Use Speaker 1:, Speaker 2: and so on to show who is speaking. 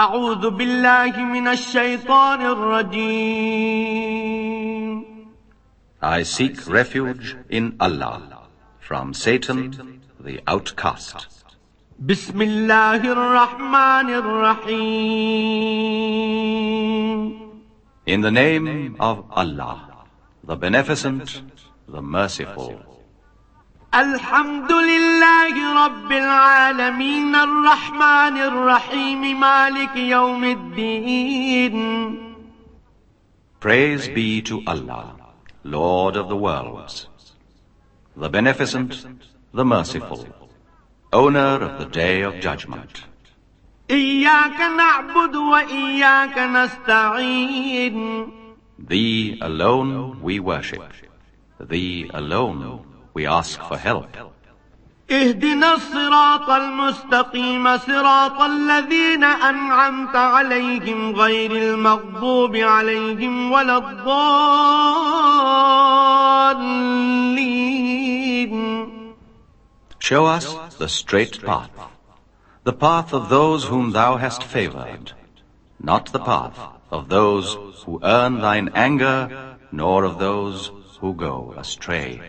Speaker 1: أعوذ بالله من الشيطان الرجيم
Speaker 2: I seek refuge in Allah from Satan, the outcast.
Speaker 1: بسم الله الرحمن الرحيم
Speaker 2: In the name of Allah, the Beneficent, the Merciful.
Speaker 1: الحمد لله رب العالمين الرحمن الرحيم مالك يوم الدين
Speaker 2: Praise be to Allah, Lord of the worlds, the Beneficent, the Merciful, owner of the Day of Judgment.
Speaker 1: إياك نعبد وإياك نستعين
Speaker 2: Thee alone we worship. Thee alone we ask for help.
Speaker 1: اهدنا الصراط المستقيم صراط الذين أنعمت عليهم غير المغضوب عليهم ولا الضالين
Speaker 2: Show us the straight path, the path of those whom thou hast favored, not the path of those who earn thine anger, nor of those who go astray.